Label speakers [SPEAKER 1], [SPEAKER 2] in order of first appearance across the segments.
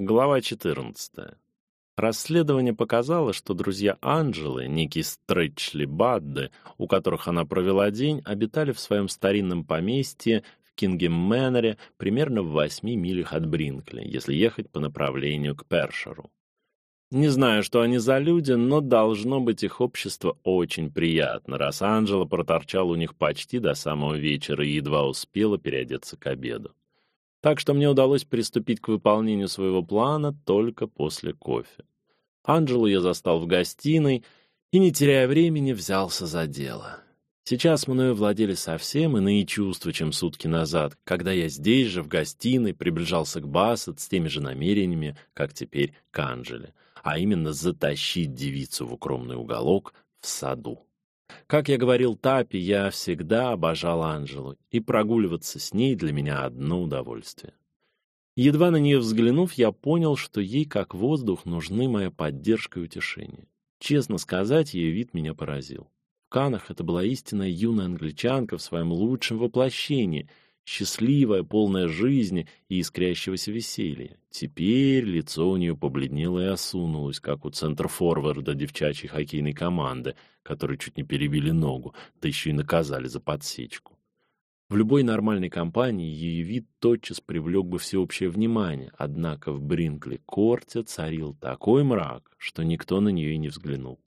[SPEAKER 1] Глава 14. Расследование показало, что друзья Анжелы, некий Стретчли Бадде, у которых она провела день, обитали в своем старинном поместье в Кингем-Мэннере примерно в восьми милях от Бринкли, если ехать по направлению к Першеру. Не знаю, что они за люди, но должно быть их общество очень приятно, раз Анжела проторчала у них почти до самого вечера и едва успела переодеться к обеду. Так что мне удалось приступить к выполнению своего плана только после кофе. Анжелу я застал в гостиной и, не теряя времени, взялся за дело. Сейчас мною владели совсем иные чувства, чем сутки назад, когда я здесь же, в гостиной, приближался к Бассет с теми же намерениями, как теперь к Анжеле, а именно затащить девицу в укромный уголок в саду. Как я говорил Тапи, я всегда обожал Анжелу, и прогуливаться с ней для меня одно удовольствие. Едва на нее взглянув, я понял, что ей как воздух нужны моя поддержка и утешение. Честно сказать, ее вид меня поразил. В Канах это была истинная юная англичанка в своем лучшем воплощении — счастливая, полная жизни и искрящегося веселья. Теперь лицо у нее побледнело и осунулось, как у центр-форварда девчачьей хоккейной команды, которые чуть не перебили ногу, да еще и наказали за подсечку. В любой нормальной компании ее вид тотчас привлек бы всеобщее внимание, однако в Бринкли-корте царил такой мрак, что никто на нее и не взглянул.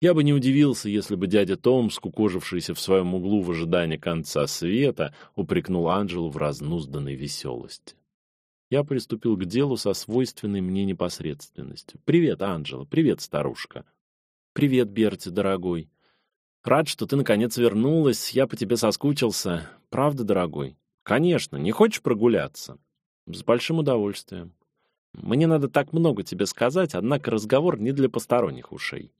[SPEAKER 1] Я бы не удивился, если бы дядя Том, скукожившийся в своем углу в ожидании конца света, упрекнул Анжелу в разнузданной веселости. Я приступил к делу со свойственной мне непосредственностью. «Привет, Анжела. Привет, старушка». «Привет, Берти, дорогой. Рад, что ты наконец вернулась. Я по тебе соскучился. Правда, дорогой?» «Конечно. Не хочешь прогуляться?» «С большим удовольствием. Мне надо так много тебе сказать, однако разговор не для посторонних ушей».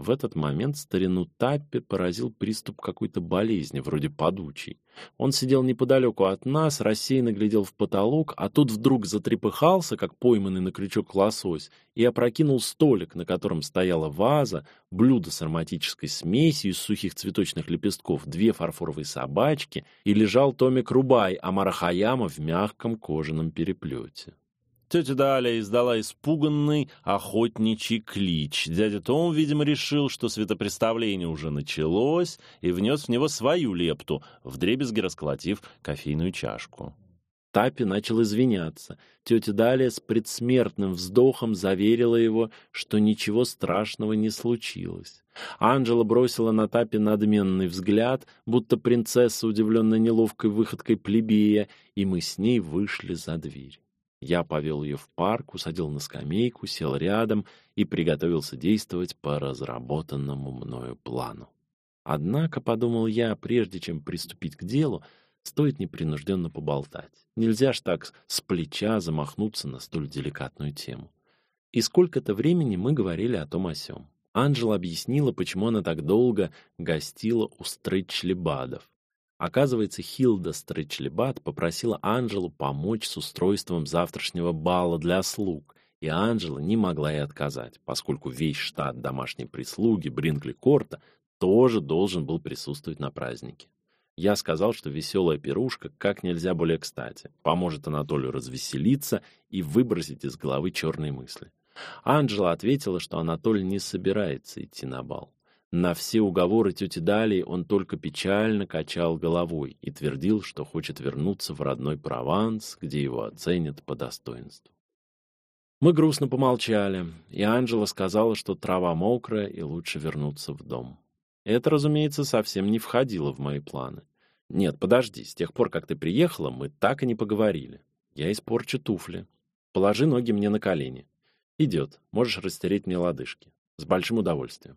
[SPEAKER 1] В этот момент старину Таппи поразил приступ какой-то болезни, вроде подучей. Он сидел неподалеку от нас, рассеянно глядел в потолок, а тут вдруг затрепыхался, как пойманный на крючок лосось, и опрокинул столик, на котором стояла ваза, блюдо с ароматической смесью из сухих цветочных лепестков, две фарфоровые собачки, и лежал Томик Рубай Амара Хаяма в мягком кожаном переплете. Тетя Даля издала испуганный охотничий клич. Дядя Том, видимо, решил, что светопреставление уже началось, и внес в него свою лепту, вдребезги расколотив кофейную чашку. Тапи начал извиняться. Тетя Далия с предсмертным вздохом заверила его, что ничего страшного не случилось. Анжела бросила на Тапи надменный взгляд, будто принцесса, удивленная неловкой выходкой плебея, и мы с ней вышли за дверь. Я повел ее в парк, усадил на скамейку, сел рядом и приготовился действовать по разработанному мною плану. Однако, подумал я, прежде чем приступить к делу, стоит непринужденно поболтать. Нельзя ж так с плеча замахнуться на столь деликатную тему. И сколько-то времени мы говорили о том о сём. Анжела объяснила, почему она так долго гостила у Стрэтчлибадов. Оказывается, Хилда Стрэчлибат попросила Анжелу помочь с устройством завтрашнего бала для слуг, и Анжела не могла ей отказать, поскольку весь штат домашней прислуги Бринкли-Корта тоже должен был присутствовать на празднике. Я сказал, что веселая пирушка как нельзя более кстати, поможет Анатолию развеселиться и выбросить из головы черные мысли. Анжела ответила, что Анатолий не собирается идти на бал. На все уговоры тети Дали он только печально качал головой и твердил, что хочет вернуться в родной Прованс, где его оценят по достоинству. Мы грустно помолчали, и Анжела сказала, что трава мокрая и лучше вернуться в дом. Это, разумеется, совсем не входило в мои планы. Нет, подожди, с тех пор, как ты приехала, мы так и не поговорили. Я испорчу туфли. Положи ноги мне на колени. Идет, можешь растереть мне лодыжки. С большим удовольствием.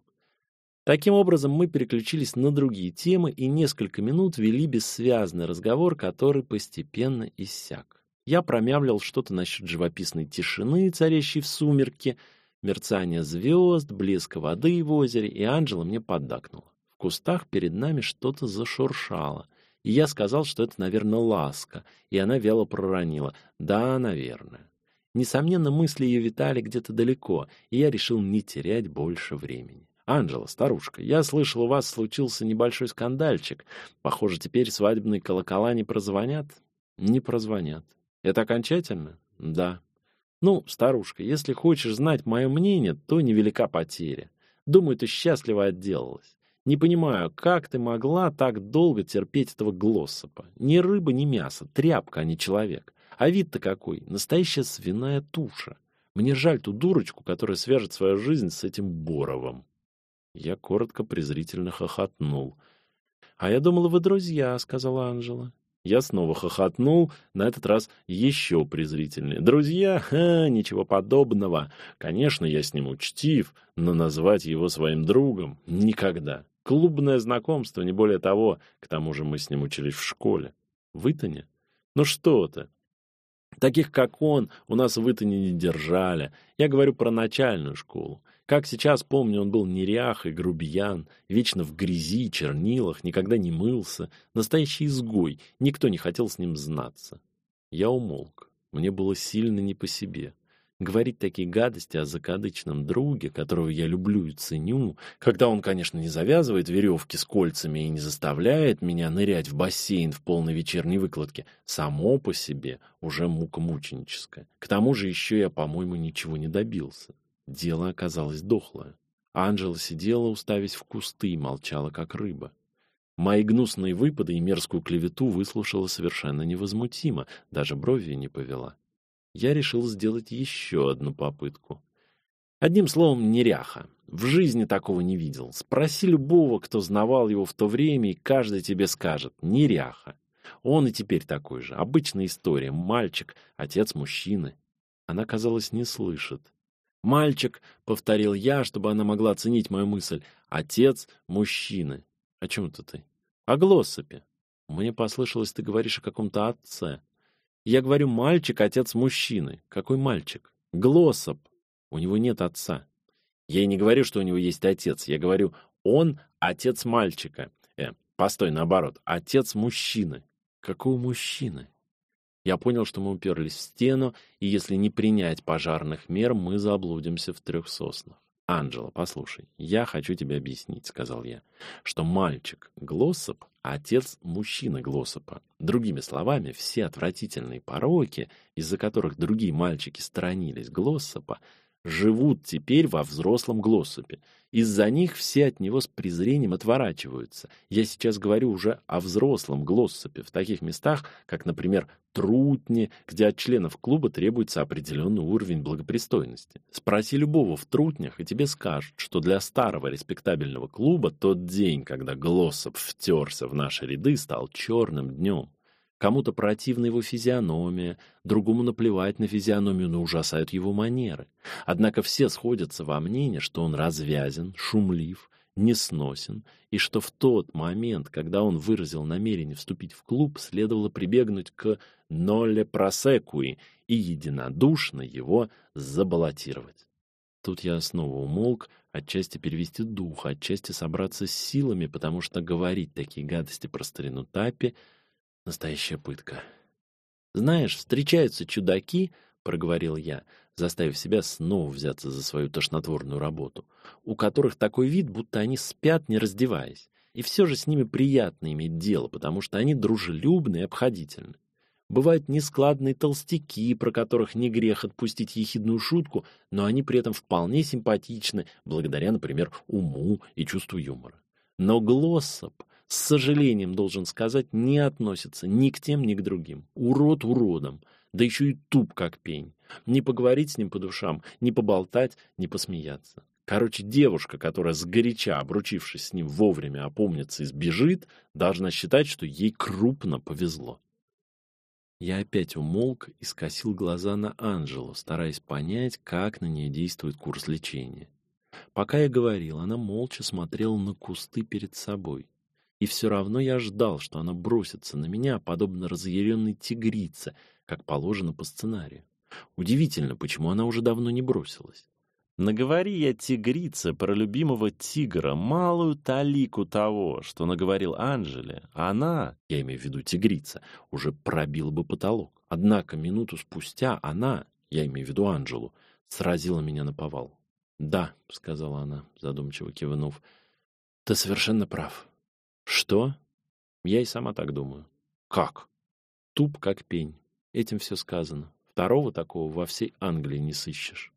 [SPEAKER 1] Таким образом, мы переключились на другие темы и несколько минут вели бессвязный разговор, который постепенно иссяк. Я промямлил что-то насчет живописной тишины, царящей в сумерке, мерцания звезд, блеска воды в озере, и Анжела мне поддакнула. В кустах перед нами что-то зашуршало, и я сказал, что это, наверное, ласка, и она вяло проронила «Да, наверное». Несомненно, мысли ее витали где-то далеко, и я решил не терять больше времени. Анжела, старушка, я слышал, у вас случился небольшой скандальчик. Похоже, теперь свадебные колокола не прозвонят? Не прозвонят. Это окончательно? Да. Ну, старушка, если хочешь знать мое мнение, то невелика потеря. Думаю, ты счастливо отделалась. Не понимаю, как ты могла так долго терпеть этого Глоссопа? Ни рыба, ни мясо, тряпка, а не человек. А вид-то какой, настоящая свиная туша. Мне жаль ту дурочку, которая свяжет свою жизнь с этим Боровым. Я коротко презрительно хохотнул. «А я думала, вы друзья», — сказала Анжела. Я снова хохотнул, на этот раз еще презрительнее. «Друзья? Ха, ничего подобного. Конечно, я с ним учтив, но назвать его своим другом — никогда. Клубное знакомство, не более того. К тому же мы с ним учились в школе. В Итоне? Ну что ты? Таких, как он, у нас в Итоне не держали. Я говорю про начальную школу. Как сейчас помню, он был нерях и грубиян, вечно в грязи, чернилах, никогда не мылся. Настоящий изгой, никто не хотел с ним знаться. Я умолк. Мне было сильно не по себе. Говорить такие гадости о закадычном друге, которого я люблю и ценю, когда он, конечно, не завязывает веревки с кольцами и не заставляет меня нырять в бассейн в полной вечерней выкладке, само по себе уже мука мученическая. К тому же еще я, по-моему, ничего не добился. Дело оказалось дохлое. Анжела сидела, уставясь в кусты, и молчала, как рыба. Мои гнусные выпады и мерзкую клевету выслушала совершенно невозмутимо, даже брови не повела я решил сделать еще одну попытку. Одним словом, неряха. В жизни такого не видел. Спроси любого, кто знавал его в то время, и каждый тебе скажет «неряха». Он и теперь такой же. Обычная история. Мальчик, отец мужчины. Она, казалось, не слышит. «Мальчик», — повторил я, чтобы она могла оценить мою мысль, — «отец мужчины». «О чем это ты?» «О Глоссопе». Мне послышалось, ты говоришь о каком-то отце. Я говорю, мальчик — отец мужчины. Какой мальчик? Глоссоп. У него нет отца. Я и не говорю, что у него есть отец. Я говорю, он отец мальчика. Э, постой, наоборот, отец мужчины. Какого мужчины? Я понял, что мы уперлись в стену, и если не принять пожарных мер, мы заблудимся в трех соснах. «Анджела, послушай, я хочу тебе объяснить», — сказал я, «что мальчик Глоссоп отец мужчины Глоссопа. Другими словами, все отвратительные пороки, из-за которых другие мальчики сторонились Глоссопа, живут теперь во взрослом Глоссопе. Из-за них все от него с презрением отворачиваются. Я сейчас говорю уже о взрослом Глоссопе, в таких местах, как, например, Трутни, где от членов клуба требуется определенный уровень благопристойности. Спроси любого в Трутнях, и тебе скажут, что для старого респектабельного клуба тот день, когда Глоссоп втерся в наши ряды, стал черным днем. Кому-то противна его физиономия, другому наплевать на физиономию, но ужасают его манеры. Однако все сходятся во мнении, что он развязен, шумлив, несносен, и что в тот момент, когда он выразил намерение вступить в клуб, следовало прибегнуть к «нолле просекуи» и единодушно его забаллотировать. Тут я снова умолк, отчасти перевести дух, отчасти собраться с силами, потому что говорить такие гадости про старину Тапи — Настоящая пытка. Знаешь, встречаются чудаки, проговорил я, заставив себя снова взяться за свою тошнотворную работу, у которых такой вид, будто они спят, не раздеваясь. И все же с ними приятно иметь дело, потому что они дружелюбны и обходительны. Бывают нескладные толстяки, про которых не грех отпустить ехидную шутку, но они при этом вполне симпатичны, благодаря, например, уму и чувству юмора. Но Глоссоп с сожалением должен сказать, не относится ни к тем, ни к другим. Урод уродом, да еще и туп, как пень. Не поговорить с ним по душам, не поболтать, не посмеяться. Короче, девушка, которая сгоряча, обручившись с ним вовремя, опомнится и сбежит, должна считать, что ей крупно повезло. Я опять умолк и скосил глаза на Анжелу, стараясь понять, как на нее действует курс лечения. Пока я говорил, она молча смотрела на кусты перед собой. И все равно я ждал, что она бросится на меня, подобно разъяренной тигрице, как положено по сценарию. Удивительно, почему она уже давно не бросилась. Наговори я тигрице про любимого тигра малую талику того, что наговорил Анжеле, она, я имею в виду тигрица, уже пробила бы потолок. Однако минуту спустя она, я имею в виду Анжелу, сразила меня на повал. «Да», — сказала она, задумчиво кивнув, — «ты совершенно прав. Что? Я и сама так думаю. Как? Туп как пень. Этим все сказано. Второго такого во всей Англии не сыщешь.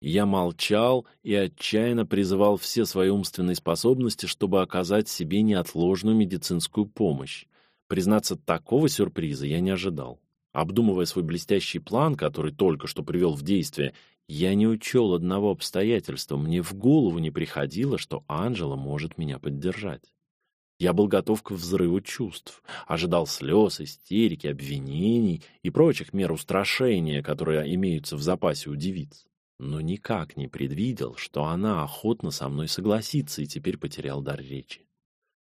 [SPEAKER 1] Я молчал и отчаянно призывал все свои умственные способности, чтобы оказать себе неотложную медицинскую помощь. Признаться, такого сюрприза я не ожидал. Обдумывая свой блестящий план, который только что привел в действие, я не учел одного обстоятельства. Мне в голову не приходило, что Анжела может меня поддержать. Я был готов к взрыву чувств, ожидал слез, истерики, обвинений и прочих мер устрашения, которые имеются в запасе у девиц но никак не предвидел, что она охотно со мной согласится и теперь потерял дар речи.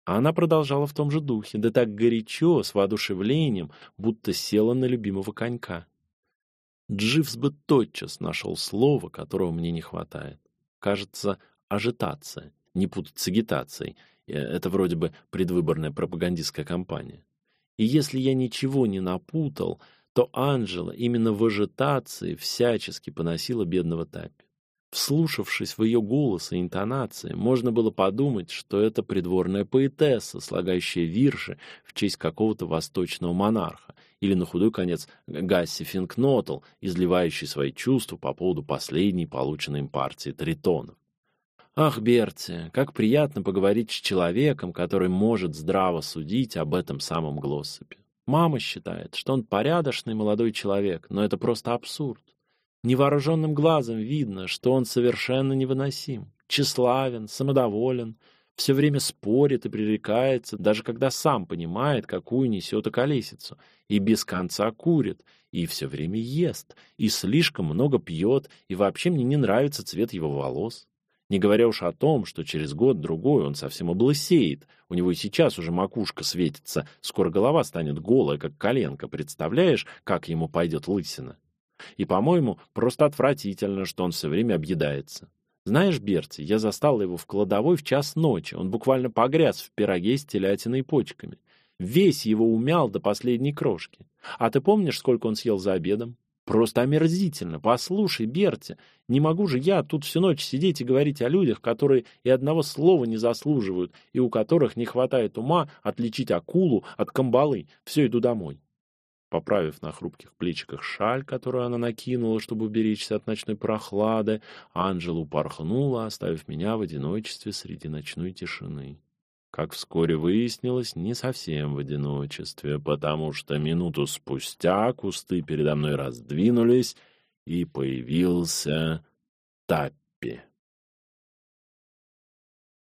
[SPEAKER 1] А она продолжала в том же духе, да так горячо, с воодушевлением, будто села на любимого конька. Дживс бы тотчас нашел слово, которого мне не хватает. Кажется, ажитация, не путать с агитацией. Э, это вроде бы предвыборная пропагандистская кампания. И если я ничего не напутал, то Анжела именно в ажитации всячески поносила бедного Таппи. Вслушавшись в ее голос и интонации, можно было подумать, что это придворная поэтесса, слагающая вирши в честь какого-то восточного монарха, или на худой конец Гасси Финкнотл, изливающий свои чувства по поводу последней полученной им партии тритонов. Ах, Берти, как приятно поговорить с человеком, который может здраво судить об этом самом Глоссопе. Мама считает, что он порядочный молодой человек, но это просто абсурд. Невооруженным глазом видно, что он совершенно невыносим, тщеславен, самодоволен, все время спорит и пререкается, даже когда сам понимает, какую несет околесицу, и без конца курит, и все время ест, и слишком много пьет, и вообще мне не нравится цвет его волос. Не говоря уж о том, что через год-другой он совсем облысеет. У него и сейчас уже макушка светится, скоро голова станет голая, как коленка. Представляешь, как ему пойдет лысина? И, по-моему, просто отвратительно, что он все время объедается. Знаешь, Берти, я застал его в кладовой в час ночи. Он буквально погряз в пироге с телятиной и почками. Весь его умял до последней крошки. А ты помнишь, сколько он съел за обедом? Просто омерзительно. Послушай, Берти, не могу же я тут всю ночь сидеть и говорить о людях, которые и одного слова не заслуживают, и у которых не хватает ума отличить акулу от камбалы. Все, иду домой. Поправив на хрупких плечиках шаль, которую она накинула, чтобы уберечься от ночной прохлады, Анжела упорхнула, оставив меня в одиночестве среди ночной тишины как вскоре выяснилось, не совсем в одиночестве, потому что минуту спустя кусты передо мной раздвинулись, и появился Таппи.